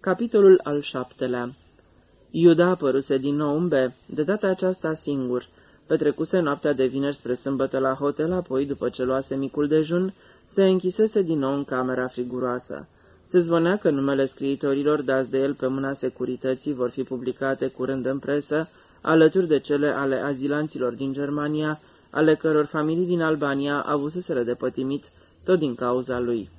Capitolul al șaptelea Iuda apăruse din nou în be, de data aceasta singur. Petrecuse noaptea de vineri spre sâmbătă la hotel, apoi, după ce luase micul dejun, se închisese din nou în camera friguroasă. Se zvonea că numele scriitorilor dați de el pe mâna securității vor fi publicate curând în presă, alături de cele ale azilanților din Germania, ale căror familii din Albania avuseseră de pătimit tot din cauza lui.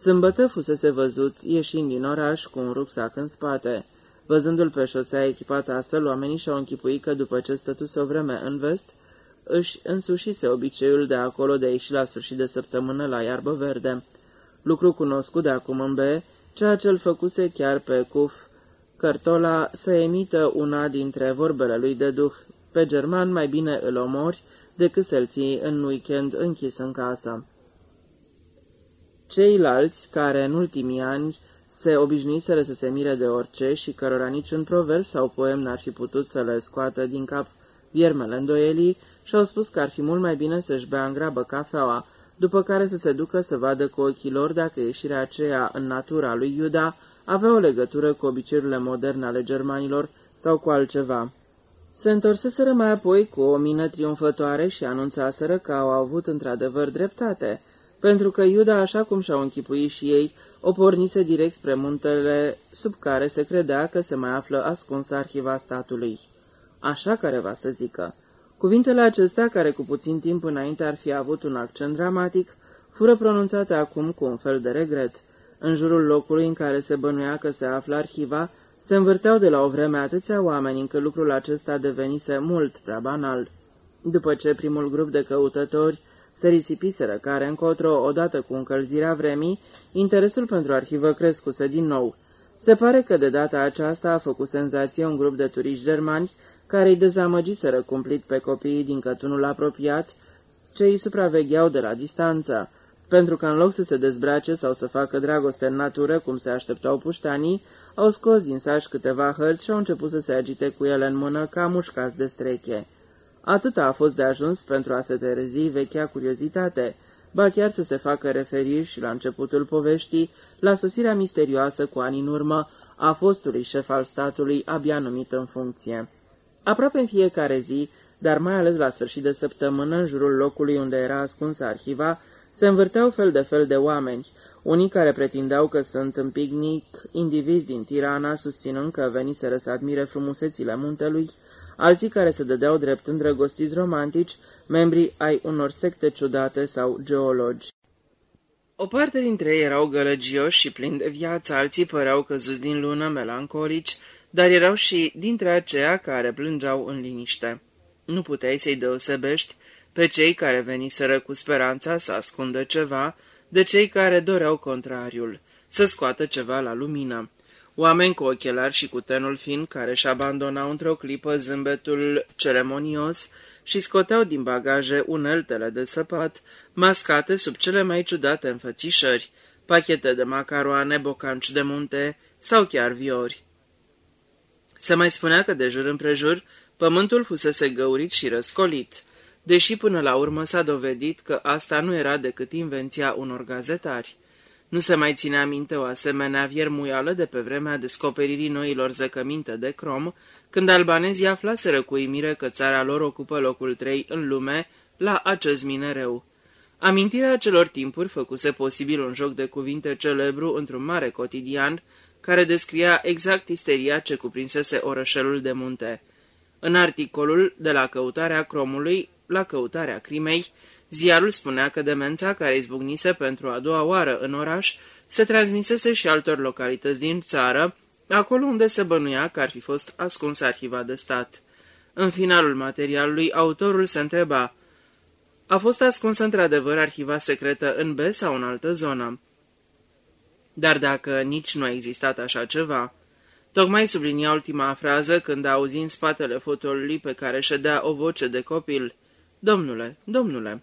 Sâmbătă fusese văzut, ieșind din oraș, cu un rucsac în spate. Văzându-l pe șosea echipată astfel, oamenii și-au închipuit că după ce stătuse o vreme în vest, își însușise obiceiul de acolo de a ieși la sfârșit de săptămână la iarbă verde. Lucru cunoscut de acum în B, ceea ce îl făcuse chiar pe Cuf Cărtola să emită una dintre vorbele lui de duh. Pe german mai bine îl omori decât să-l ții în weekend închis în casă. Ceilalți, care în ultimii ani se obișnuiseră să se mire de orice și cărora niciun proverb sau poem n-ar fi putut să le scoată din cap viermele îndoielii, și-au spus că ar fi mult mai bine să-și bea în grabă cafeaua, după care să se ducă să vadă cu ochii lor dacă ieșirea aceea în natura lui Iuda avea o legătură cu obiceiurile moderne ale germanilor sau cu altceva. Se întorseseră mai apoi cu o mină triumfătoare și anunțaseră că au avut într-adevăr dreptate, pentru că Iuda, așa cum și-au închipuit și ei, o pornise direct spre muntele sub care se credea că se mai află ascunsă arhiva statului. Așa care va să zică. Cuvintele acestea, care cu puțin timp înainte ar fi avut un accent dramatic, fură pronunțate acum cu un fel de regret. În jurul locului în care se bănuia că se află arhiva, se învârteau de la o vreme atâția oameni încât lucrul acesta devenise mult prea banal. După ce primul grup de căutători se risipiseră care încotro, odată cu încălzirea vremii, interesul pentru arhivă crescuse din nou. Se pare că de data aceasta a făcut senzație un grup de turiști germani care îi dezamăgiseră cumplit pe copiii din cătunul apropiat, ce îi supravegheau de la distanță, pentru că în loc să se dezbrace sau să facă dragoste în natură, cum se așteptau puștanii, au scos din saș câteva hărți și au început să se agite cu ele în mână ca mușcați de streche. Atâta a fost de ajuns pentru a se terezi vechea curiozitate, ba chiar să se facă referiri și la începutul poveștii, la sosirea misterioasă cu ani în urmă a fostului șef al statului abia numit în funcție. Aproape în fiecare zi, dar mai ales la sfârșit de săptămână, în jurul locului unde era ascunsă arhiva, se învârteau fel de fel de oameni, unii care pretindeau că sunt în picnic indivizi din Tirana, susținând că veniseră să admire frumusețile muntelui, alții care se dădeau drept îndrăgostiți romantici, membrii ai unor secte ciudate sau geologi. O parte dintre ei erau gălăgioși și plini de viață, alții păreau căzuți din lună, melancolici, dar erau și dintre aceia care plângeau în liniște. Nu puteai să-i deosebești pe cei care veniseră cu speranța să ascundă ceva, de cei care doreau contrariul, să scoată ceva la lumină. Oameni cu ochelari și cu tenul fin care își abandonau într-o clipă zâmbetul ceremonios și scoteau din bagaje uneltele de săpat, mascate sub cele mai ciudate înfățișări, pachete de macaroane, bocanci de munte sau chiar viori. Se mai spunea că de jur împrejur pământul fusese găurit și răscolit, deși până la urmă s-a dovedit că asta nu era decât invenția unor gazetari. Nu se mai ținea minte o asemenea viermuială de pe vremea descoperirii noilor zăcăminte de crom, când albanezii aflaseră cu imire că țara lor ocupă locul 3 în lume la acest minereu. Amintirea acelor timpuri făcuse posibil un joc de cuvinte celebru într-un mare cotidian, care descria exact isteria ce cuprinsese orășelul de munte. În articolul de la căutarea cromului la căutarea crimei, ziarul spunea că demența care izbucnise pentru a doua oară în oraș se transmisese și altor localități din țară, acolo unde se bănuia că ar fi fost ascuns arhiva de stat. În finalul materialului, autorul se întreba, a fost ascuns într-adevăr arhiva secretă în B sau în altă zonă? Dar dacă nici nu a existat așa ceva... Tocmai sublinia ultima frază când auzi în spatele fotolului pe care ședea o voce de copil. Domnule, domnule!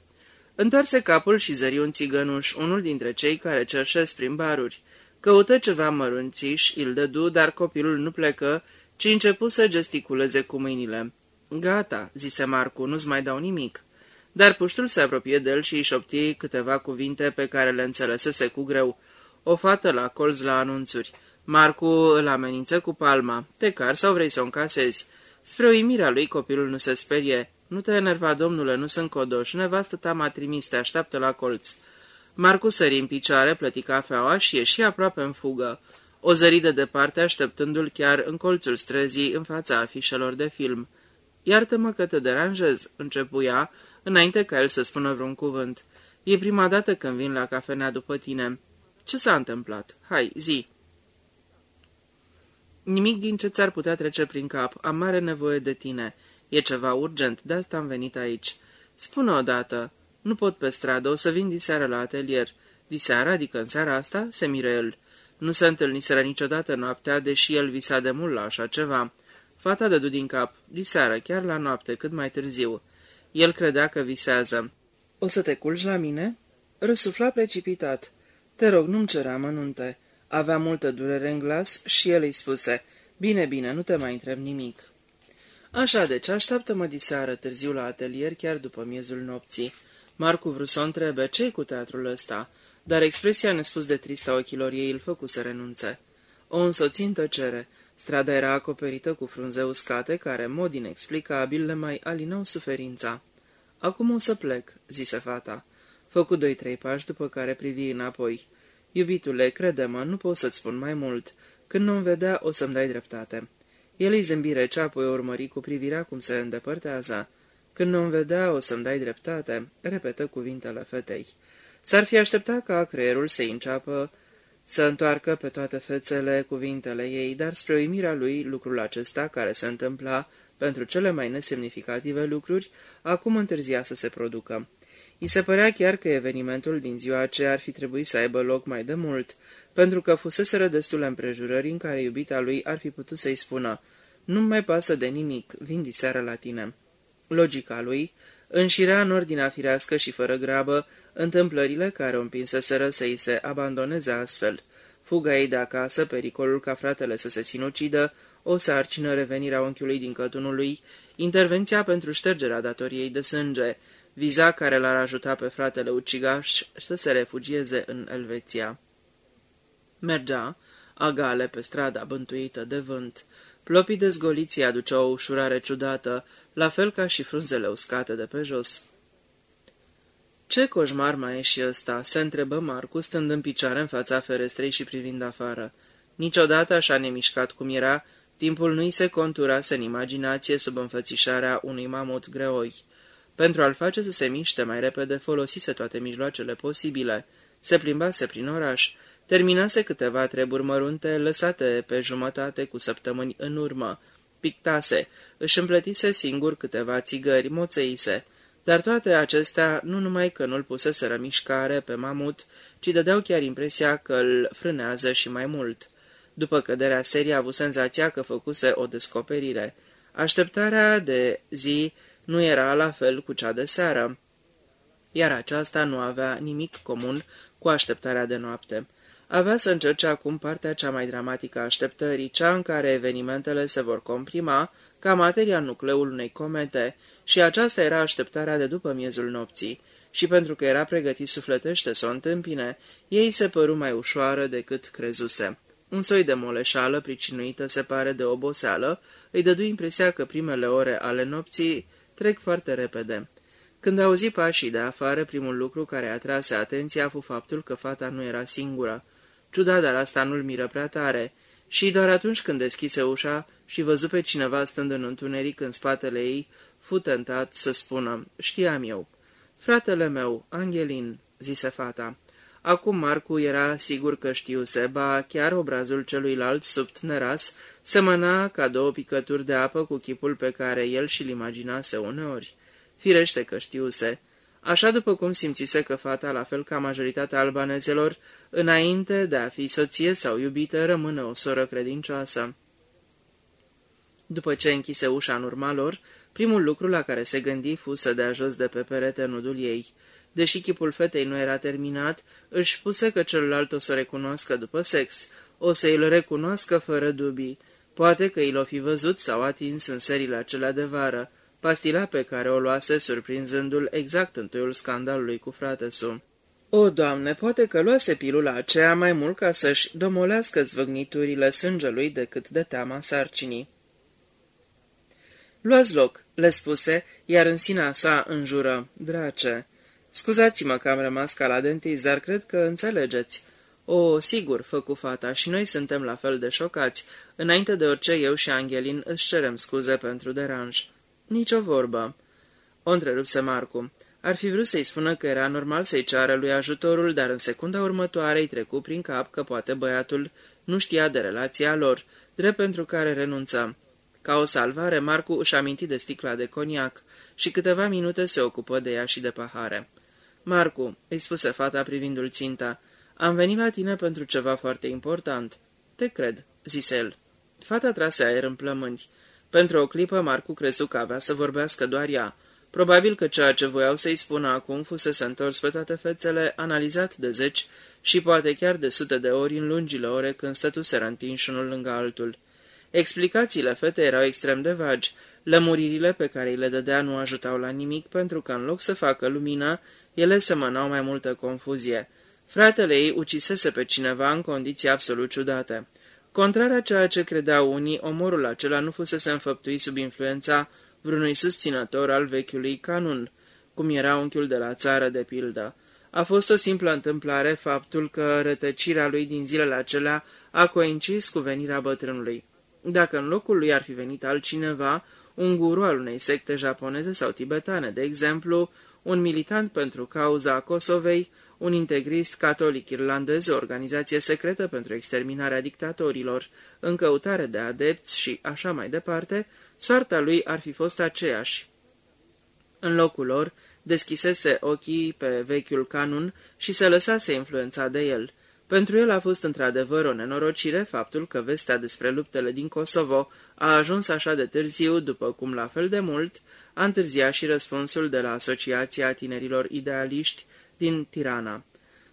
Întoarse capul și zări un țigănuș, unul dintre cei care cerșesc prin baruri. Căută ceva mărunțiș, îl dădu, dar copilul nu plecă, ci începu să gesticuleze cu mâinile. Gata, zise Marcu, nu-ți mai dau nimic. Dar puștul se apropie de el și își șopti câteva cuvinte pe care le înțelesese cu greu. O fată la colț la anunțuri. Marcu îl amenință cu palma. Te car sau vrei să o încasezi? Spre uimirea lui, copilul nu se sperie. Nu te enerva, domnule, nu sunt codoș. Nevastă ta m-a trimis, te așteaptă la colț. Marcu sări în picioare, plăti cafeaua și ieși aproape în fugă. O zări de departe, așteptându-l chiar în colțul străzii, în fața afișelor de film. Iartă-mă că te deranjez," începuia, înainte ca el să spună vreun cuvânt. E prima dată când vin la cafenea după tine. Ce s-a întâmplat? Hai, zi!" Nimic din ce ți-ar putea trece prin cap. Am mare nevoie de tine. E ceva urgent, de asta am venit aici. Spune odată. Nu pot pe stradă, o să vin diseară la atelier. Diseară, adică în seara asta, se miră el. Nu se întâlniseră niciodată noaptea, deși el visa de mult la așa ceva. Fata dădu din cap. Diseară, chiar la noapte, cât mai târziu. El credea că visează. O să te culci la mine?" Răsufla precipitat. Te rog, nu-mi cer amănunte." Avea multă durere în glas și el îi spuse, Bine, bine, nu te mai întreb nimic." Așa deci, așteaptă-mă diseară târziu la atelier, chiar după miezul nopții. Marcu vrut să o întrebe, ce cu teatrul ăsta? Dar expresia nespus de tristă a ochilor ei îl făcu să renunțe. O însoți în tăcere. Strada era acoperită cu frunze uscate, care, în mod inexplicabil, le mai alinau suferința. Acum o să plec," zise fata. Făcu doi-trei pași, după care privi înapoi. Iubitule, crede-mă, nu pot să-ți spun mai mult. Când nu-mi vedea, o să-mi dai dreptate." El îi zâmbi rece, apoi o urmări cu privirea cum se îndepărtează. Când nu-mi vedea, o să-mi dai dreptate," repetă cuvintele fetei. S-ar fi așteptat ca creierul să înceapă să întoarcă pe toate fețele cuvintele ei, dar spre uimirea lui, lucrul acesta, care se întâmpla pentru cele mai nesemnificative lucruri, acum întârzia să se producă. I se părea chiar că evenimentul din ziua aceea ar fi trebuit să aibă loc mai de mult, pentru că fuseseră destule împrejurări în care iubita lui ar fi putut să-i spună Nu-mi mai pasă de nimic, vin diseară la tine." Logica lui înșirea în ordinea firească și fără grabă întâmplările care o împinseseră să-i se abandoneze astfel. Fuga ei de acasă, pericolul ca fratele să se sinucidă, o sarcină revenirea unchiului din cătunul lui, intervenția pentru ștergerea datoriei de sânge, viza care l-ar ajuta pe fratele ucigaș să se refugieze în Elveția. Mergea, agale pe strada bântuită de vânt. Plopii dezgoliții aduceau o ușurare ciudată, la fel ca și frunzele uscate de pe jos. Ce coșmar mai e și ăsta?" se întrebă Marcu, stând în picioare în fața ferestrei și privind afară. Niciodată așa nemișcat cum era, timpul nu-i se conturase în imaginație sub înfățișarea unui mamut greoi. Pentru a-l face să se miște mai repede, folosise toate mijloacele posibile. Se plimbase prin oraș, terminase câteva treburi mărunte lăsate pe jumătate cu săptămâni în urmă. Pictase, își împletise singur câteva țigări, moțeise, dar toate acestea nu numai că nu-l puseseră mișcare pe mamut, ci dădeau chiar impresia că îl frânează și mai mult. După căderea serii a avut senzația că făcuse o descoperire. Așteptarea de zi nu era la fel cu cea de seară, iar aceasta nu avea nimic comun cu așteptarea de noapte. Avea să încerce acum partea cea mai dramatică a așteptării, cea în care evenimentele se vor comprima ca materia nucleul unei comete, și aceasta era așteptarea de după miezul nopții, și pentru că era pregătit sufletește să o întâmpine, ei se păru mai ușoară decât crezuse. Un soi de moleșală, pricinuită se pare de oboseală, îi dădu impresia că primele ore ale nopții trec foarte repede. Când auzi pașii de afară, primul lucru care atrase atenția a fost faptul că fata nu era singură. Ciudat, dar asta nu-l miră prea tare. Și doar atunci când deschise ușa și văzu pe cineva stând în întuneric în spatele ei, fu tentat să spună, știam eu. Fratele meu, Angelin, zise fata. Acum Marcu era sigur că știuse, ba chiar obrazul celuilalt subtneras semăna ca două picături de apă cu chipul pe care el și-l imaginase uneori. Firește că știuse. Așa după cum simțise că fata, la fel ca majoritatea albanezelor, înainte de a fi soție sau iubită, rămâne o soră credincioasă. După ce închise ușa în urma lor, primul lucru la care se gândi fu să dea jos de pe perete nudul ei. Deși chipul fetei nu era terminat, își puse că celălalt o să recunoască după sex, o să îl recunoască fără dubii. Poate că i-l-o fi văzut sau atins în serile acelea de vară, pastila pe care o luase surprinzându-l exact în toiul scandalului cu fratesul. O, Doamne, poate că luase pilula aceea mai mult ca să-și domolească zvâgniturile sângelui decât de teama sarcinii. Luați loc, le spuse, iar în sinea sa înjură. Drace, scuzați-mă că am rămas ca la dentist, dar cred că înțelegeți. O, sigur, făcu fata, și noi suntem la fel de șocați. Înainte de orice, eu și Angelin își cerem scuze pentru deranj. Nici o vorbă. O întrerupse Marcu. Ar fi vrut să-i spună că era normal să-i ceară lui ajutorul, dar în secunda următoare îi trecu prin cap că poate băiatul nu știa de relația lor, drept pentru care renunță. Ca o salvare, Marcu își aminti de sticla de coniac și câteva minute se ocupă de ea și de pahare. Marcu, îi spuse fata privindul ținta, am venit la tine pentru ceva foarte important. Te cred, zise el. Fata trase aer în plămâni. Pentru o clipă, Marcu crezu că avea să vorbească doar ea. Probabil că ceea ce voiau să-i spună acum fusese întors pe toate fețele, analizat de zeci și poate chiar de sute de ori în lungile ore când stătuseră întinși unul lângă altul. Explicațiile fetei erau extrem de vagi. Lămuririle pe care îi le dădea nu ajutau la nimic, pentru că în loc să facă lumină, ele semănau mai multă confuzie. Fratele ei ucisese pe cineva în condiții absolut ciudate. Contrar a ceea ce credeau unii, omorul acela nu fusese înfăptuit sub influența vreunui susținător al vechiului canun, cum era unchiul de la țară de pildă. A fost o simplă întâmplare faptul că rătăcirea lui din zilele acelea a coincis cu venirea bătrânului. Dacă în locul lui ar fi venit altcineva, un guru al unei secte japoneze sau tibetane, de exemplu, un militant pentru cauza Kosovei, un integrist catolic irlandez, o organizație secretă pentru exterminarea dictatorilor, în căutare de adepți și așa mai departe, soarta lui ar fi fost aceeași. În locul lor, deschisese ochii pe vechiul canun și se lăsase influența de el. Pentru el a fost într-adevăr o nenorocire faptul că vestea despre luptele din Kosovo a ajuns așa de târziu, după cum la fel de mult a întârziat și răspunsul de la Asociația Tinerilor Idealiști din Tirana.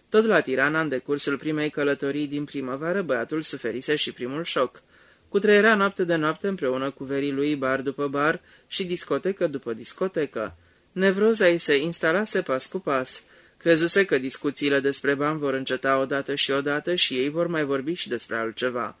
Tot la Tirana, în decursul primei călătorii din primăvară, băiatul suferise și primul șoc. Cutreiera noapte de noapte împreună cu verii lui bar după bar și discotecă după discotecă. Nevroza îi se instalase pas cu pas. Crezuse că discuțiile despre bani vor înceta odată și odată și ei vor mai vorbi și despre altceva.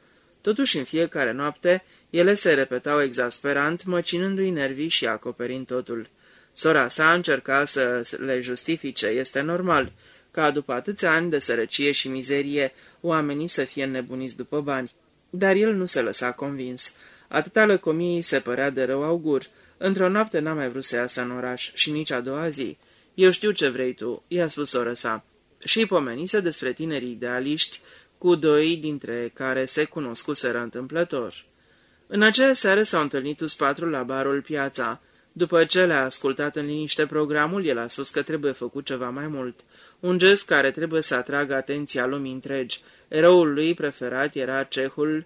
Totuși, în fiecare noapte, ele se repetau exasperant, măcinându-i nervii și acoperind totul. Sora sa încerca să le justifice, este normal, ca după atâția ani de sărăcie și mizerie, oamenii să fie nebuniți după bani. Dar el nu se lăsa convins. Atâta lăcomiei se părea de rău augur. Într-o noapte n-a mai vrut să iasă în oraș și nici a doua zi. Eu știu ce vrei tu," i-a spus sora sa. Și pomenise despre tinerii idealiști, cu doi dintre care se cunoscuseră întâmplător. În acea seară s-au întâlnit toți patru la barul Piața. După ce le-a ascultat în liniște programul, el a spus că trebuie făcut ceva mai mult. Un gest care trebuie să atragă atenția lumii întregi. Eroul lui preferat era cehul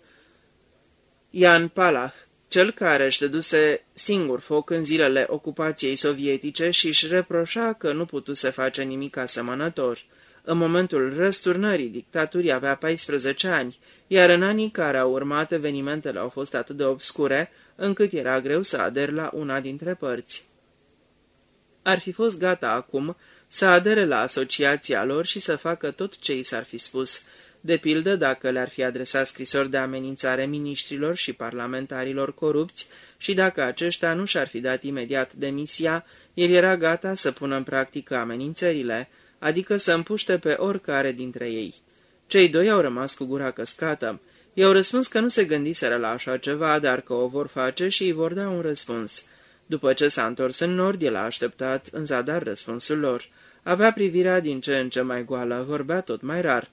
Ian Palach, cel care își dăduse singur foc în zilele ocupației sovietice și își reproșa că nu putuse face nimic asemănător. În momentul răsturnării dictaturii avea 14 ani, iar în anii care au urmat evenimentele au fost atât de obscure, încât era greu să ader la una dintre părți. Ar fi fost gata acum să adere la asociația lor și să facă tot ce i s-ar fi spus, de pildă dacă le-ar fi adresat scrisori de amenințare miniștrilor și parlamentarilor corupți și dacă aceștia nu și-ar fi dat imediat demisia, el era gata să pună în practică amenințările, adică să împuște pe oricare dintre ei. Cei doi au rămas cu gura căscată. I-au răspuns că nu se gândiseră la așa ceva, dar că o vor face și îi vor da un răspuns. După ce s-a întors în nord, el a așteptat în zadar răspunsul lor. Avea privirea din ce în ce mai goală, vorbea tot mai rar.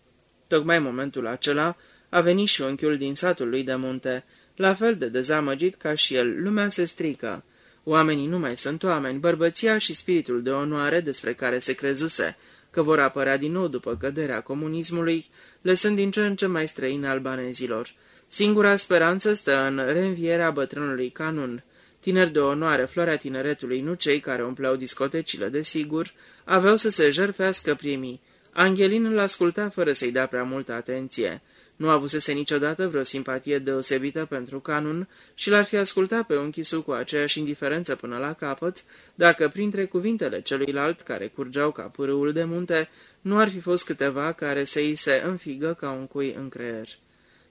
Tocmai în momentul acela a venit și unchiul din satul lui de munte, la fel de dezamăgit ca și el, lumea se strică. Oamenii nu mai sunt oameni, bărbăția și spiritul de onoare despre care se crezuse, că vor apărea din nou după căderea comunismului, lăsând din ce în ce mai străine albanezilor. Singura speranță stă în reînvierea bătrânului Canun. Tineri de onoare, floarea tineretului, nu cei care umpleau discotecile, desigur, aveau să se jerfească primii. Angelin îl asculta fără să-i dea prea multă atenție. Nu avusese niciodată vreo simpatie deosebită pentru canun și l-ar fi ascultat pe unchisul cu aceeași indiferență până la capăt, dacă printre cuvintele celuilalt care curgeau ca pârâul de munte, nu ar fi fost câteva care se îi se înfigă ca un cui în creier.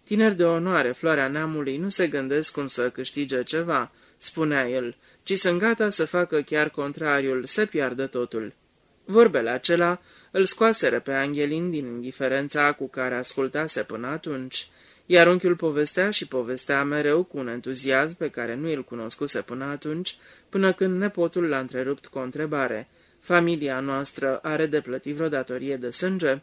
Tineri de onoare, floarea neamului, nu se gândesc cum să câștige ceva, spunea el, ci sunt gata să facă chiar contrariul, să piardă totul. Vorbele acela îl scoaseră pe Angelin din indiferența cu care ascultase până atunci, iar unchiul povestea și povestea mereu cu un entuziasm pe care nu îl cunoscuse până atunci, până când nepotul l-a întrerupt cu o întrebare. Familia noastră are de plătit vreo datorie de sânge?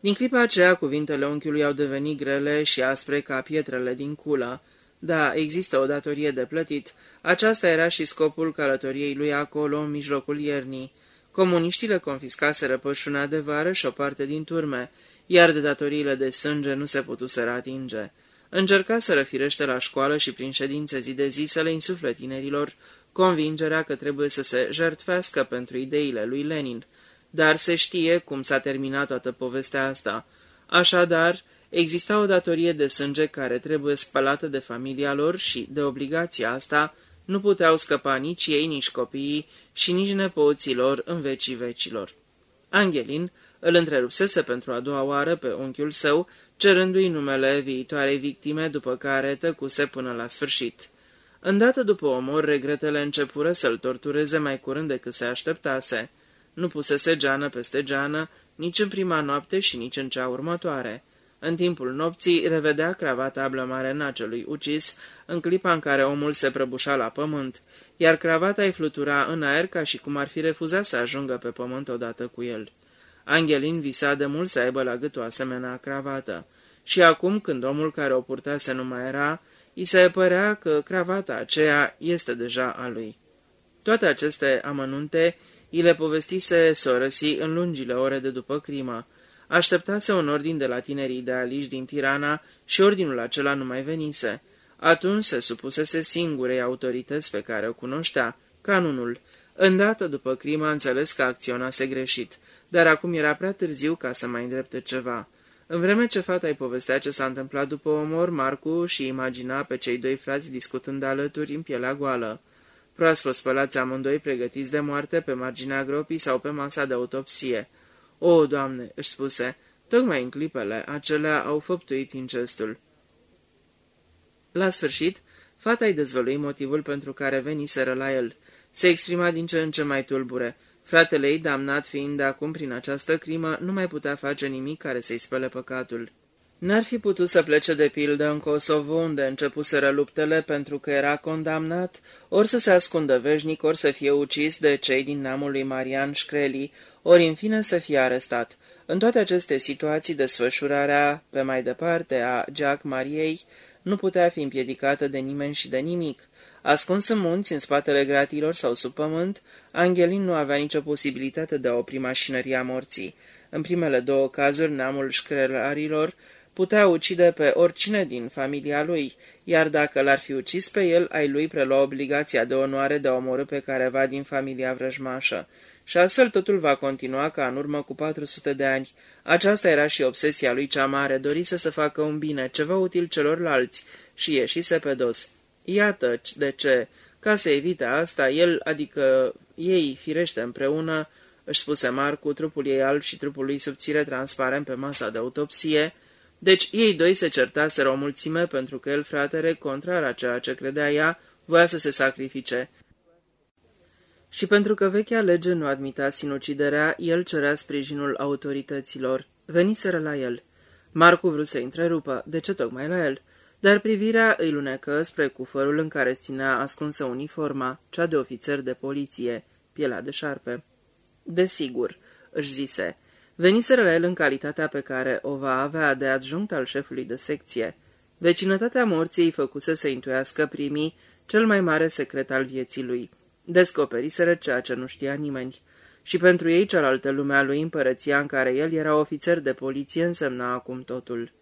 Din clipa aceea, cuvintele unchiului au devenit grele și aspre ca pietrele din culă. Da, există o datorie de plătit. Aceasta era și scopul călătoriei lui acolo, în mijlocul iernii. Comuniștii le confiscaseră pășuna de vară și o parte din turme, iar de datoriile de sânge nu se putuseră atinge. Încerca să răfirește la școală și prin ședințe zi de zi să le insufle tinerilor convingerea că trebuie să se jertfească pentru ideile lui Lenin, dar se știe cum s-a terminat toată povestea asta. Așadar, exista o datorie de sânge care trebuie spălată de familia lor și, de obligația asta, nu puteau scăpa nici ei, nici copiii și nici nepoții lor în vecii vecilor. Angelin îl întrerupsese pentru a doua oară pe unchiul său, cerându-i numele viitoarei victime, după care tăcuse până la sfârșit. Îndată după omor, regretele începură să-l tortureze mai curând decât se așteptase. Nu pusese geană peste geană, nici în prima noapte și nici în cea următoare. În timpul nopții revedea cravata blămare nacelui ucis, în clipa în care omul se prăbușa la pământ, iar cravata îi flutura în aer ca și cum ar fi refuzat să ajungă pe pământ odată cu el. Angelin visa de mult să aibă la gât o asemenea cravată. Și acum, când omul care o purtase nu mai era, îi se părea că cravata aceea este deja a lui. Toate aceste amănunte îi le povestise sorăsii în lungile ore de după crimă. Așteptase un ordin de la tinerii idealiști din Tirana și ordinul acela nu mai venise. Atunci se supusese singurei autorități pe care o cunoștea, canunul. Îndată după crimă a înțeles că acționase greșit, dar acum era prea târziu ca să mai îndrepte ceva. În vreme ce fata îi povestea ce s-a întâmplat după omor, Marcu și imagina pe cei doi frați discutând alături în pielea goală. Proaspăt spălați amândoi pregătiți de moarte pe marginea gropii sau pe masa de autopsie. O, Doamne, își spuse, tocmai în clipele acelea au făptuit incestul. La sfârșit, fata îi dezvălui motivul pentru care veniseră la el. Se exprima din ce în ce mai tulbure. Fratele ei, damnat fiind acum prin această crimă, nu mai putea face nimic care să-i spele păcatul. N-ar fi putut să plece de pildă în Kosovo, unde începuseră luptele pentru că era condamnat, ori să se ascundă veșnic, ori să fie ucis de cei din neamul lui Marian Șcreli, ori în fine să fie arestat. În toate aceste situații, desfășurarea pe mai departe a Jack Mariei nu putea fi împiedicată de nimeni și de nimic. Ascuns în munți, în spatele gratilor sau sub pământ, Angelin nu avea nicio posibilitate de a opri mașinăria morții. În primele două cazuri, neamul șcrelarilor putea ucide pe oricine din familia lui, iar dacă l-ar fi ucis pe el, ai lui prelua obligația de onoare de a omorâ pe careva din familia vrăjmașă. Și astfel totul va continua ca în urmă cu 400 de ani. Aceasta era și obsesia lui cea mare, dorise să facă un bine, ceva util celorlalți, și ieșise pe dos. Iată de ce, ca să evite asta, el, adică ei, firește împreună, își spuse Marcu, trupul ei alb și trupul lui subțire transparent pe masa de autopsie, deci ei doi se certaseră o mulțime pentru că el, fratele, contrar a ceea ce credea ea, voia să se sacrifice. Și pentru că vechea lege nu admita sinuciderea, el cerea sprijinul autorităților. Veniseră la el. Marcu vrut să întrerupă. De ce tocmai la el? Dar privirea îi lunecă spre cufărul în care ținea ascunsă uniforma, cea de ofițer de poliție, pielea de șarpe. Desigur, își zise, veniseră la el în calitatea pe care o va avea de adjunct al șefului de secție. Vecinătatea morții îi făcuse să intuiască primii cel mai mare secret al vieții lui. Descoperiseră ceea ce nu știa nimeni. Și pentru ei cealaltă lumea lui împărăția în care el era ofițer de poliție însemna acum totul.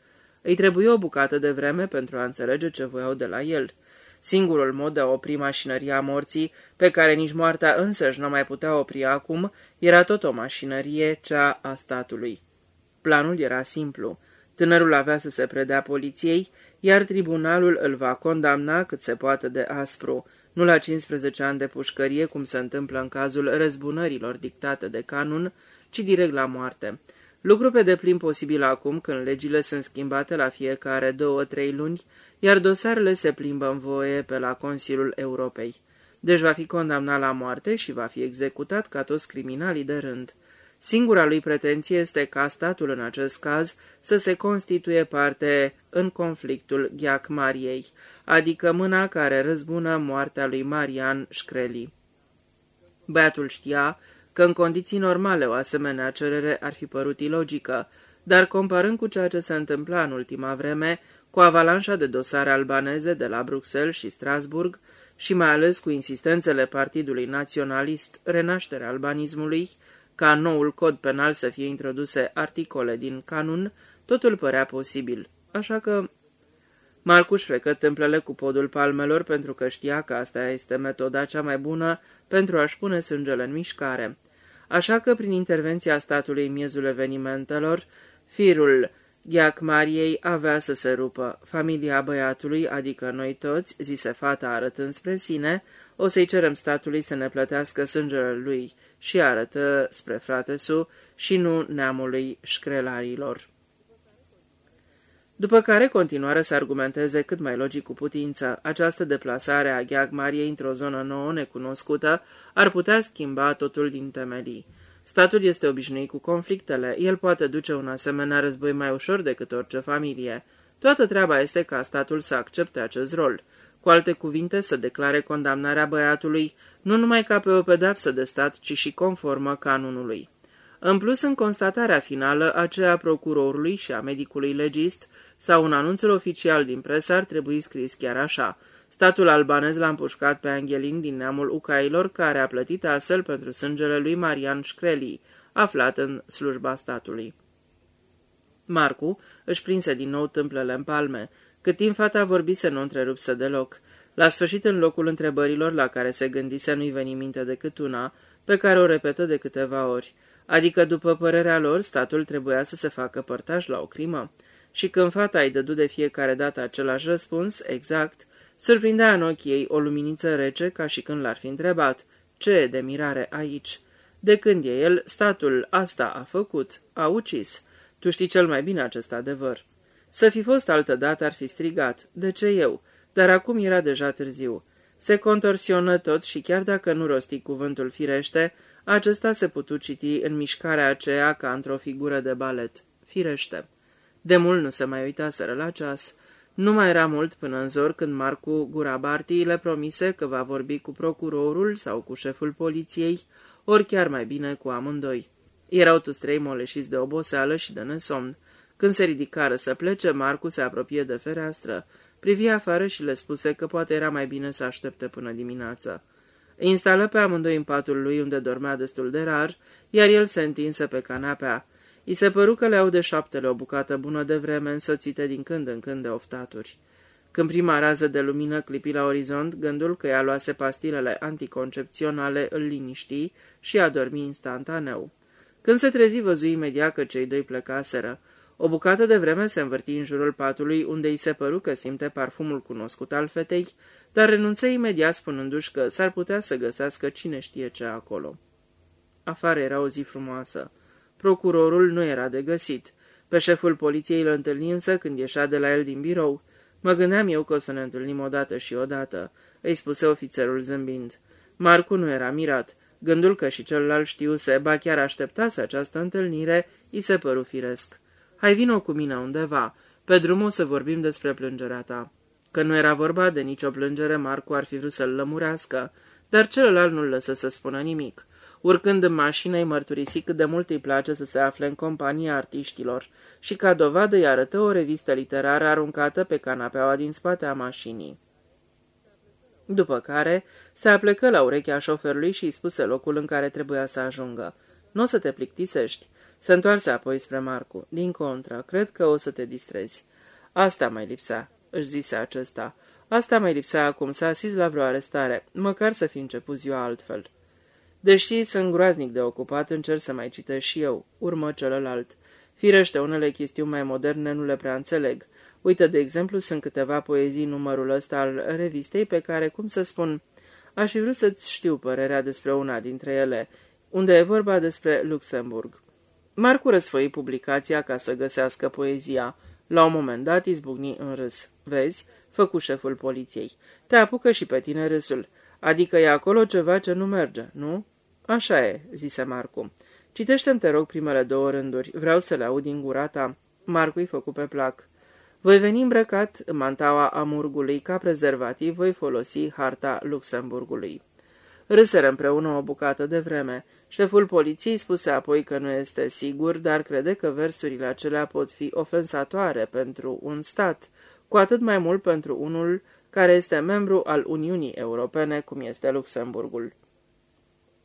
Îi trebuie o bucată de vreme pentru a înțelege ce voiau de la el. Singurul mod de a opri mașinăria morții, pe care nici moartea însăși nu mai putea opri acum, era tot o mașinărie, cea a statului. Planul era simplu. Tânărul avea să se predea poliției, iar tribunalul îl va condamna cât se poate de aspru, nu la 15 ani de pușcărie, cum se întâmplă în cazul răzbunărilor dictate de canun, ci direct la moarte. Lucru pe deplin posibil acum, când legile sunt schimbate la fiecare două-trei luni, iar dosarele se plimbă în voie pe la Consiliul Europei. Deci va fi condamnat la moarte și va fi executat ca toți criminalii de rând. Singura lui pretenție este ca statul în acest caz să se constituie parte în conflictul Gheac Mariei, adică mâna care răzbună moartea lui Marian Șcreli. Băiatul știa că în condiții normale o asemenea cerere ar fi părut ilogică, dar comparând cu ceea ce se întâmpla în ultima vreme, cu avalanșa de dosare albaneze de la Bruxelles și Strasburg și mai ales cu insistențele Partidului Naționalist Renașterea Albanismului, ca noul cod penal să fie introduse articole din canun, totul părea posibil. Așa că Marcuș frecă tâmplele cu podul palmelor pentru că știa că asta este metoda cea mai bună pentru a-și pune sângele în mișcare. Așa că, prin intervenția statului în miezul evenimentelor, firul Gheac Mariei avea să se rupă. Familia băiatului, adică noi toți, zise fata arătând spre sine, o să-i cerem statului să ne plătească sângele lui și arătă spre fratesu și nu neamului șcrelarilor. După care continuară să argumenteze cât mai logic cu putință. Această deplasare a Gheag Mariei într-o zonă nouă necunoscută ar putea schimba totul din temelii. Statul este obișnuit cu conflictele, el poate duce un asemenea război mai ușor decât orice familie. Toată treaba este ca statul să accepte acest rol. Cu alte cuvinte, să declare condamnarea băiatului nu numai ca pe o pedapsă de stat, ci și conformă canunului. În plus, în constatarea finală, aceea procurorului și a medicului legist sau un anunțul oficial din presă ar trebui scris chiar așa. Statul albanez l-a împușcat pe Angelin din neamul Ucailor, care a plătit astfel pentru sângele lui Marian Șcreli, aflat în slujba statului. Marcu își prinse din nou tâmplele în palme. Cât timp fata vorbise, nu întrerupse deloc. La sfârșit, în locul întrebărilor la care se gândise, nu-i veni minte decât una, pe care o repetă de câteva ori. Adică, după părerea lor, statul trebuia să se facă părtaș la o crimă. Și când fata îi dădu de fiecare dată același răspuns, exact, surprindea în ochii ei o luminiță rece ca și când l-ar fi întrebat, ce e de mirare aici? De când e el, statul asta a făcut, a ucis. Tu știi cel mai bine acest adevăr. Să fi fost altă dată ar fi strigat, de ce eu? Dar acum era deja târziu. Se contorsionă tot și chiar dacă nu rosti cuvântul firește, acesta se putu citi în mișcarea aceea ca într-o figură de balet. Firește. De mult nu se mai uitaseră la ceas. Nu mai era mult până în zor când Marcu Gurabarti le promise că va vorbi cu procurorul sau cu șeful poliției, ori chiar mai bine cu amândoi. Erau toți trei moleșiți de oboseală și de nesomn. Când se ridicară să plece, Marcu se apropie de fereastră, privi afară și le spuse că poate era mai bine să aștepte până dimineața. Instală pe amândoi în patul lui, unde dormea destul de rar, iar el se întinse pe canapea. I se păru că le aude șaptele o bucată bună de vreme, însoțite din când în când de oftaturi. Când prima rază de lumină clipi la orizont, gândul că ea luase pastilele anticoncepționale îl liniști și a dormi instantaneu. Când se trezi, văzu imediat că cei doi plecaseră. O bucată de vreme se învârti în jurul patului, unde îi se păru că simte parfumul cunoscut al fetei, dar renunță imediat spunându-și că s-ar putea să găsească cine știe ce acolo. Afară era o zi frumoasă. Procurorul nu era de găsit. Pe șeful poliției îl întâlni însă când ieșea de la el din birou. Mă gândeam eu că o să ne întâlnim odată și odată, îi spuse ofițerul zâmbind. Marcu nu era mirat. Gândul că și celălalt știuse, ba chiar așteptase această întâlnire, îi se păru firesc. Hai vino cu mine undeva. Pe drum o să vorbim despre plângerea ta. Că nu era vorba de nicio plângere, Marcu ar fi vrut să-l lămurească, dar celălalt nu-l lăsă să spună nimic. Urcând în mașină, îi mărturisi cât de mult îi place să se afle în compania artiștilor și ca dovadă îi arătă o revistă literară aruncată pe canapeaua din spate a mașinii. După care se aplecă la urechea șoferului și îi spuse locul în care trebuia să ajungă. Nu o să te plictisești. Se întoarse apoi spre Marcu. Din contră, cred că o să te distrezi. Asta mai lipsea, își zise acesta. Asta mai lipsea acum, să asist la vreo arestare, măcar să fi început ziua altfel. Deși sunt groaznic de ocupat, încerc să mai citesc și eu, urmă celălalt. Firește, unele chestiuni mai moderne nu le prea înțeleg. Uite, de exemplu, sunt câteva poezii numărul ăsta al revistei pe care, cum să spun, aș fi vrut să-ți știu părerea despre una dintre ele, unde e vorba despre Luxemburg. Marcu răsfăi publicația ca să găsească poezia. La un moment dat izbucni în râs. Vezi? Făcu șeful poliției. Te apucă și pe tine râsul. Adică e acolo ceva ce nu merge, nu? Așa e, zise Marcu. Citește-mi, te rog, primele două rânduri. Vreau să le aud din gura ta. Marcu i făcu pe plac. Voi veni îmbrăcat în mantaua amurgului, ca prezervativ voi folosi harta Luxemburgului. Râseră împreună o bucată de vreme. Șeful poliției spuse apoi că nu este sigur, dar crede că versurile acelea pot fi ofensatoare pentru un stat, cu atât mai mult pentru unul care este membru al Uniunii Europene, cum este Luxemburgul.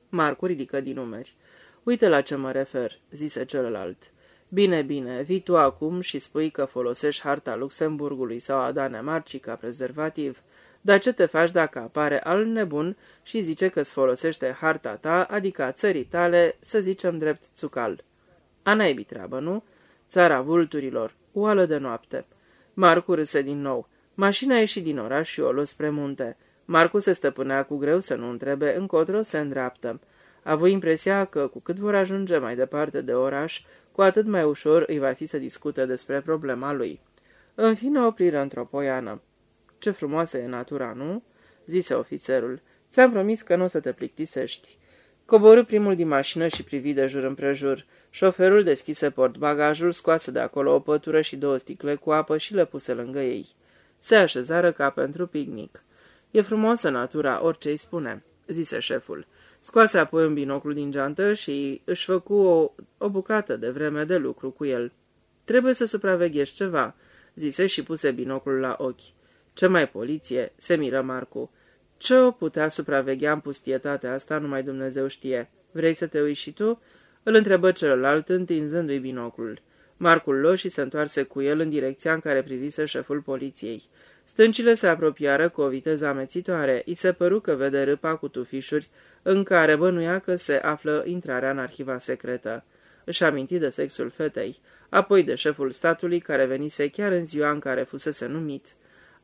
Marcu ridică din numeri. Uite la ce mă refer, zise celălalt. Bine, bine, vii tu acum și spui că folosești harta Luxemburgului sau a Danemarcii ca prezervativ. Dar ce te faci dacă apare al nebun și zice că îți folosește harta ta, adică a țării tale, să zicem drept țucal? A naibii treabă, nu? Țara vulturilor, oală de noapte. Marcu râse din nou. Mașina ieși din oraș și o luă spre munte. Marcu se stăpânea cu greu să nu întrebe încotro se îndreaptă. A avut impresia că, cu cât vor ajunge mai departe de oraș, cu atât mai ușor îi va fi să discute despre problema lui. În fine opriră într-o poiană. Ce frumoasă e natura, nu?" zise ofițerul. Ți-am promis că nu o să te plictisești." Coborâ primul din mașină și privi de jur împrejur. Șoferul deschise portbagajul, scoase de acolo o pătură și două sticle cu apă și le puse lângă ei. Se așezară ca pentru picnic. E frumoasă natura, orice îi spune," zise șeful. Scoase apoi un binoclu din geantă și își făcu o, o bucată de vreme de lucru cu el. Trebuie să supraveghești ceva," zise și puse binoclul la ochi. Ce mai poliție?" se miră Marcu. Ce o putea supraveghea în pustietatea asta, numai Dumnezeu știe. Vrei să te uiți și tu?" Îl întrebă celălalt, întinzându-i binoclul. Marcul lo și se întoarse cu el în direcția în care privise șeful poliției. Stâncile se apropiară cu o viteză amețitoare. I se păru că vede râpa cu tufișuri în care bănuia că se află intrarea în arhiva secretă. Își aminti de sexul fetei, apoi de șeful statului care venise chiar în ziua în care fusese numit.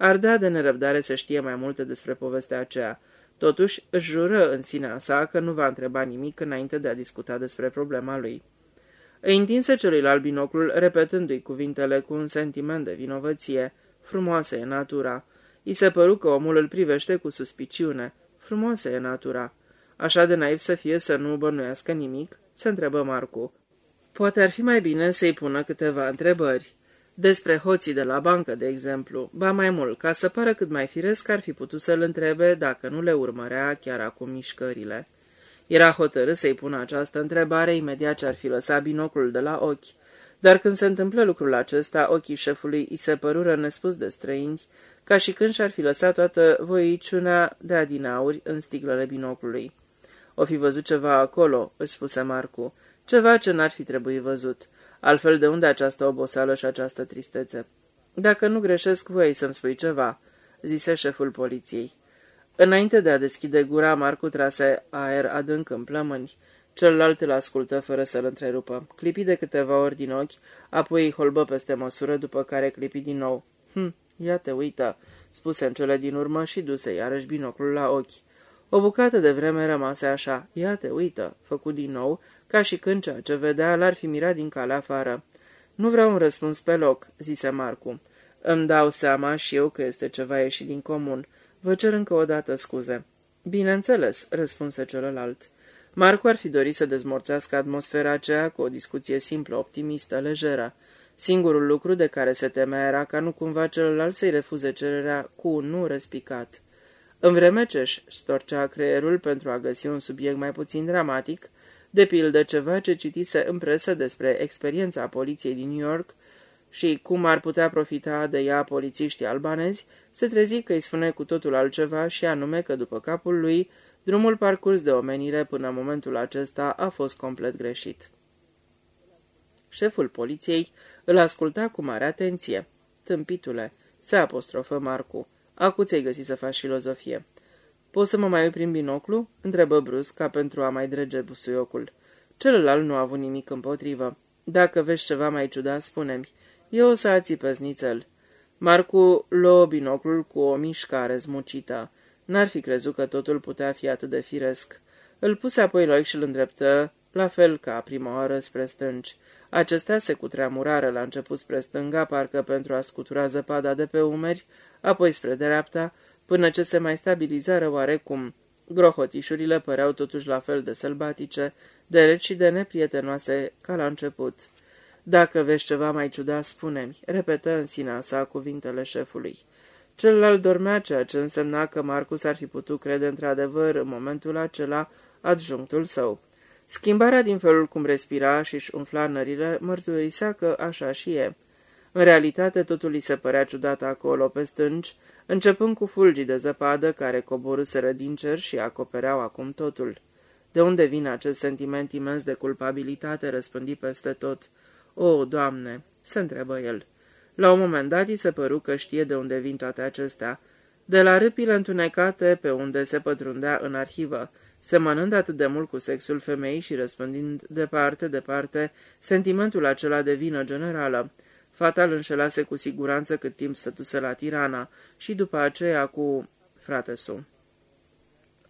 Ardea de nerăbdare să știe mai multe despre povestea aceea. Totuși își jură în sinea sa că nu va întreba nimic înainte de a discuta despre problema lui. Îi întinse celuilalt binoclul, repetându-i cuvintele cu un sentiment de vinovăție. Frumoasă e natura. I se păru că omul îl privește cu suspiciune. Frumoasă e natura. Așa de naiv să fie să nu bănuiască nimic? Se întrebă Marcu. Poate ar fi mai bine să-i pună câteva întrebări. Despre hoții de la bancă, de exemplu, ba mai mult, ca să pară cât mai firesc, ar fi putut să-l întrebe dacă nu le urmărea chiar acum mișcările. Era hotărât să-i pună această întrebare imediat ce ar fi lăsat binoclul de la ochi. Dar când se întâmplă lucrul acesta, ochii șefului îi se părură nespus de străini, ca și când și-ar fi lăsat toată voiciunea de adinauri în sticlele binoclului. O fi văzut ceva acolo, își spuse Marcu, ceva ce n-ar fi trebuit văzut. Altfel de unde această oboseală și această tristețe? Dacă nu greșesc, voi să-mi spui ceva, zise șeful poliției. Înainte de a deschide gura, Marcu trase aer adânc în plămâni. Celălalt îl ascultă fără să-l întrerupă. Clipi de câteva ori din ochi, apoi îi holbă peste măsură, după care clipi din nou. Hm, ia te uită, spuse în cele din urmă și duse iarăși binoclul la ochi. O bucată de vreme rămase așa. Ia te uită, făcut din nou, ca și când ceea ce vedea l-ar fi mirat din calea afară. Nu vreau un răspuns pe loc, zise Marcu. Îmi dau seama și eu că este ceva ieșit din comun. Vă cer încă o dată scuze. Bineînțeles, răspunse celălalt. Marcu ar fi dorit să dezmorțească atmosfera aceea cu o discuție simplă, optimistă, lejeră. Singurul lucru de care se temea era ca nu cumva celălalt să-i refuze cererea cu un nu respicat. În vreme ce își storcea creierul pentru a găsi un subiect mai puțin dramatic, de pildă ceva ce citise în presă despre experiența poliției din New York și cum ar putea profita de ea polițiștii albanezi, se trezi că îi spune cu totul altceva și anume că după capul lui, drumul parcurs de omenire până în momentul acesta a fost complet greșit. Șeful poliției îl asculta cu mare atenție. Tâmpitule, se apostrofă Marcu. Acu ți-ai găsit să faci filozofie. Poți să mă mai uit prin binoclu?" întrebă brusc, ca pentru a mai drege busuiocul. Celălalt nu a avut nimic împotrivă. Dacă vezi ceva mai ciudat, spune-mi. Eu o să ațipez nițel. Marcu luă binoclul cu o mișcare zmucită. N-ar fi crezut că totul putea fi atât de firesc. Îl puse apoi la și îl îndreptă, la fel ca prima oară, spre stânci. Acestea se cutremurară la început spre stânga, parcă pentru a scutura zăpada de pe umeri, apoi spre dreapta, până ce se mai stabilizară oarecum. Grohotișurile păreau totuși la fel de sălbatice, de reci și de neprietenoase ca la început. Dacă vezi ceva mai ciudat, spune-mi, repetă în sinea sa cuvintele șefului. Celălalt dormea, ceea ce însemna că Marcus ar fi putut crede într-adevăr în momentul acela adjunctul său. Schimbarea din felul cum respira și-și umfla nările mărturisea că așa și e. În realitate totul îi se părea ciudat acolo, pe stânci, începând cu fulgii de zăpadă care coborâseră din cer și acopereau acum totul. De unde vine acest sentiment imens de culpabilitate răspândit peste tot? O, Doamne!" se întrebă el. La un moment dat îi se păru că știe de unde vin toate acestea. De la râpile întunecate pe unde se pătrundea în arhivă, semănând atât de mult cu sexul femeii și răspândind departe, departe, sentimentul acela de vină generală. Fata îl înșelase cu siguranță cât timp stătuse la Tirana și după aceea cu fratesul.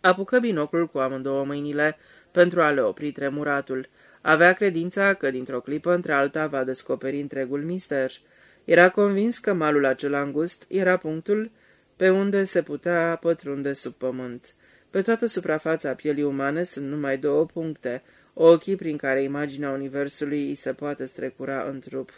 Apucă binoclul cu amândouă mâinile pentru a le opri tremuratul. Avea credința că dintr-o clipă între alta va descoperi întregul mister. Era convins că malul acela îngust era punctul pe unde se putea pătrunde sub pământ. Pe toată suprafața pielii umane sunt numai două puncte, ochii prin care imaginea universului îi se poate strecura în trup.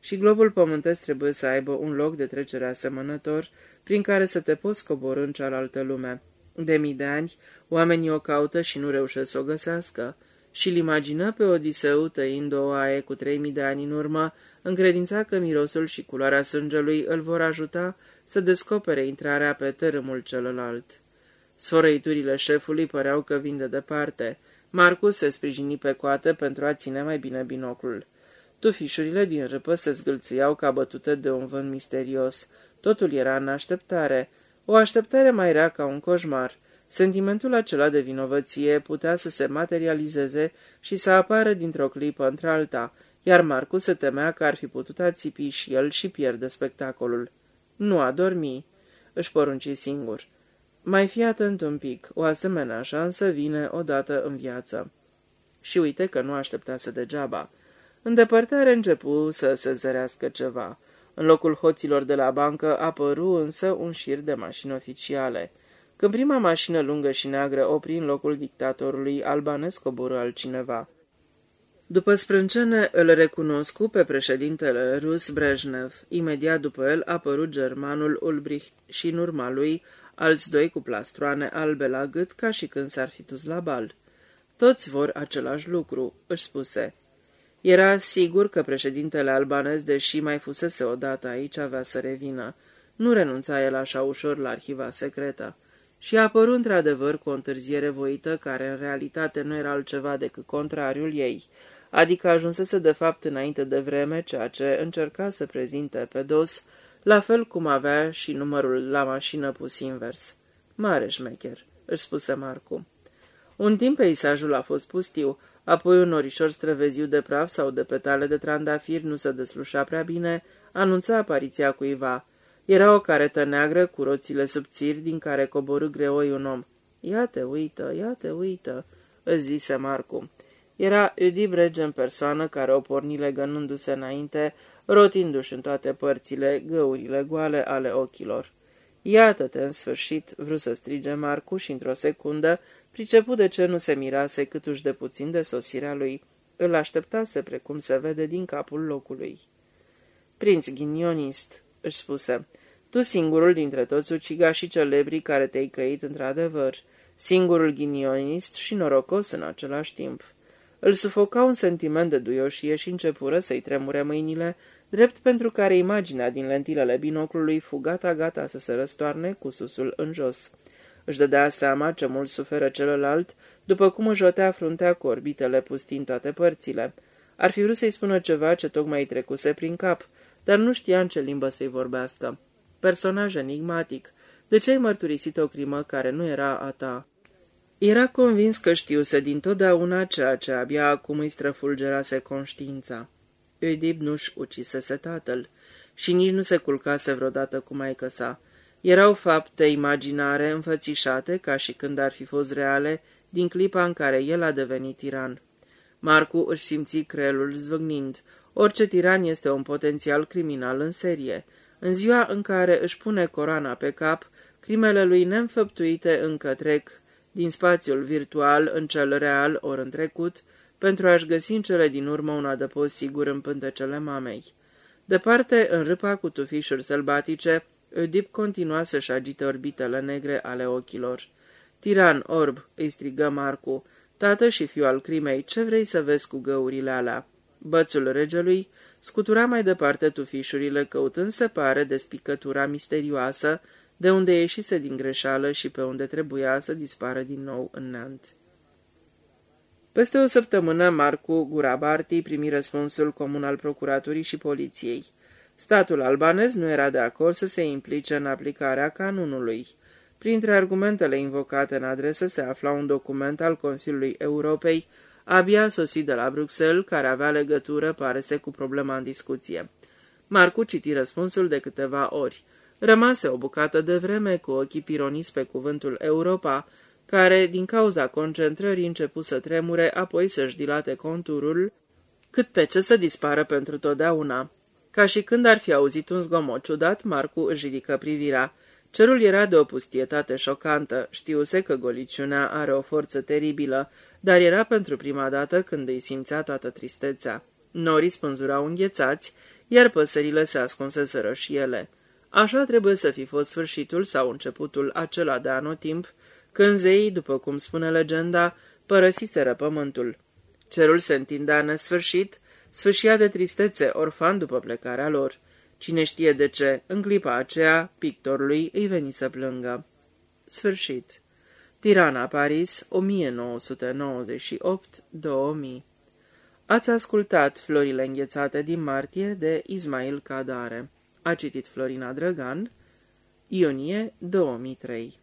Și globul pământesc trebuie să aibă un loc de trecere asemănător, prin care să te poți coborâ în cealaltă lume. De mii de ani, oamenii o caută și nu reușesc să o găsească. Și-l imagină pe Odiseu tăind o aie cu trei mii de ani în urmă, încredința că mirosul și culoarea sângelui îl vor ajuta să descopere intrarea pe tărâmul celălalt. Sfărăiturile șefului păreau că vin de departe. Marcus se sprijini pe coate pentru a ține mai bine binoclul. Tufișurile din râpă se zgâlțiau ca bătute de un vânt misterios. Totul era în așteptare. O așteptare mai rea ca un coșmar. Sentimentul acela de vinovăție putea să se materializeze și să apară dintr-o clipă într-alta, iar Marcus se temea că ar fi putut ațipi și el și pierde spectacolul. Nu a dormi, își porunci singur. Mai fi atent un pic, o asemenea șansă vine odată în viață. Și uite că nu așteptase degeaba. În depărtare începu să se zărească ceva. În locul hoților de la bancă apăru însă un șir de mașini oficiale. Când prima mașină lungă și neagră opri în locul dictatorului, albanez coborâ altcineva. După sprâncene îl recunoscu pe președintele rus Brejnev. Imediat după el a apărut germanul Ulbricht și în urma lui alți doi cu plastroane albe la gât ca și când s-ar fi dus la bal. Toți vor același lucru, își spuse. Era sigur că președintele albanez, deși mai fusese odată aici, avea să revină. Nu renunța el așa ușor la arhiva secretă. Și a apărut într-adevăr cu o întârziere voită, care în realitate nu era altceva decât contrariul ei, adică ajunsese de fapt înainte de vreme, ceea ce încerca să prezinte pe dos, la fel cum avea și numărul la mașină pus invers. Mare șmecher, își spuse Marcu. Un timp peisajul a fost pustiu, apoi un norișor străveziu de praf sau de petale de trandafir nu se deslușa prea bine, anunța apariția cuiva. Era o caretă neagră cu roțile subțiri din care coborâ greoi un om. Ia te uită, ia te uită, îți zise Marcu. Era Udi Brege în persoană care o porni legănându-se înainte, rotindu-și în toate părțile găurile goale ale ochilor. Iată-te, în sfârșit, vrut să strige Marcu și într-o secundă pricepu de ce nu se mirase câtuși de puțin de sosirea lui. Îl așteptase precum se vede din capul locului. Prinț ghinionist, își spuse, tu singurul dintre toți ucigașii celebri care te-ai căit într-adevăr, singurul ghinionist și norocos în același timp. Îl sufoca un sentiment de duioșie și începură să-i tremure mâinile, drept pentru care imaginea din lentilele binoclului fu gata-gata să se răstoarne cu susul în jos. Își dădea seama ce mult suferă celălalt, după cum își jotea fruntea cu orbitele pustii în toate părțile. Ar fi vrut să-i spună ceva ce tocmai îi trecuse prin cap, dar nu știa în ce limbă să-i vorbească. Personaj enigmatic, de ce ai mărturisit o crimă care nu era a ta? Era convins că știuse dintotdeauna ceea ce abia acum îi străfulgerase conștiința. Oedip nu-și ucisese tatăl și nici nu se culcase vreodată cu maică sa. Erau fapte imaginare înfățișate ca și când ar fi fost reale din clipa în care el a devenit tiran. Marcu își simți creierul zvâgnind. Orice tiran este un potențial criminal în serie. În ziua în care își pune corana pe cap, crimele lui neînfăptuite încă trec din spațiul virtual în cel real ori în trecut, pentru a-și găsi în cele din urmă un adăpost sigur în pântecele mamei. Departe, în râpa cu tufișuri sălbatice, Oedip continua să-și agite orbitele negre ale ochilor. Tiran, orb, îi strigă Marcu, tată și fiu al crimei, ce vrei să vezi cu găurile alea? Bățul regelui scutura mai departe tufișurile, căutând să pare despicătura misterioasă, de unde ieșise din greșeală și pe unde trebuia să dispară din nou în neant. Peste o săptămână, Marcu Gurabarti primi răspunsul comun al procuraturii și poliției. Statul albanez nu era de acord să se implice în aplicarea canunului. Printre argumentele invocate în adresă se afla un document al Consiliului Europei, abia sosit de la Bruxelles, care avea legătură, pare se, cu problema în discuție. Marcu citi răspunsul de câteva ori. Rămase o bucată de vreme cu ochii pironiți pe cuvântul Europa, care, din cauza concentrării, începu să tremure, apoi să-și dilate conturul, cât pe ce să dispară pentru totdeauna. Ca și când ar fi auzit un zgomot ciudat, Marcu își ridică privirea. Cerul era de o pustietate șocantă, știuse că goliciunea are o forță teribilă, dar era pentru prima dată când îi simțea toată tristețea. Norii spânzurau înghețați, iar păsările se ascunseseră și ele. Așa trebuie să fi fost sfârșitul sau începutul acela de anotimp, când zeii, după cum spune legenda, părăsiseră pământul. Cerul se întindea nesfârșit, sfârșia de tristețe, orfan după plecarea lor. Cine știe de ce, în clipa aceea, pictorului îi veni să plângă. Sfârșit. Tirana, Paris, 1998-2000 Ați ascultat Florile înghețate din martie de Ismail Cadare. A citit Florina Drăgan, iunie 2003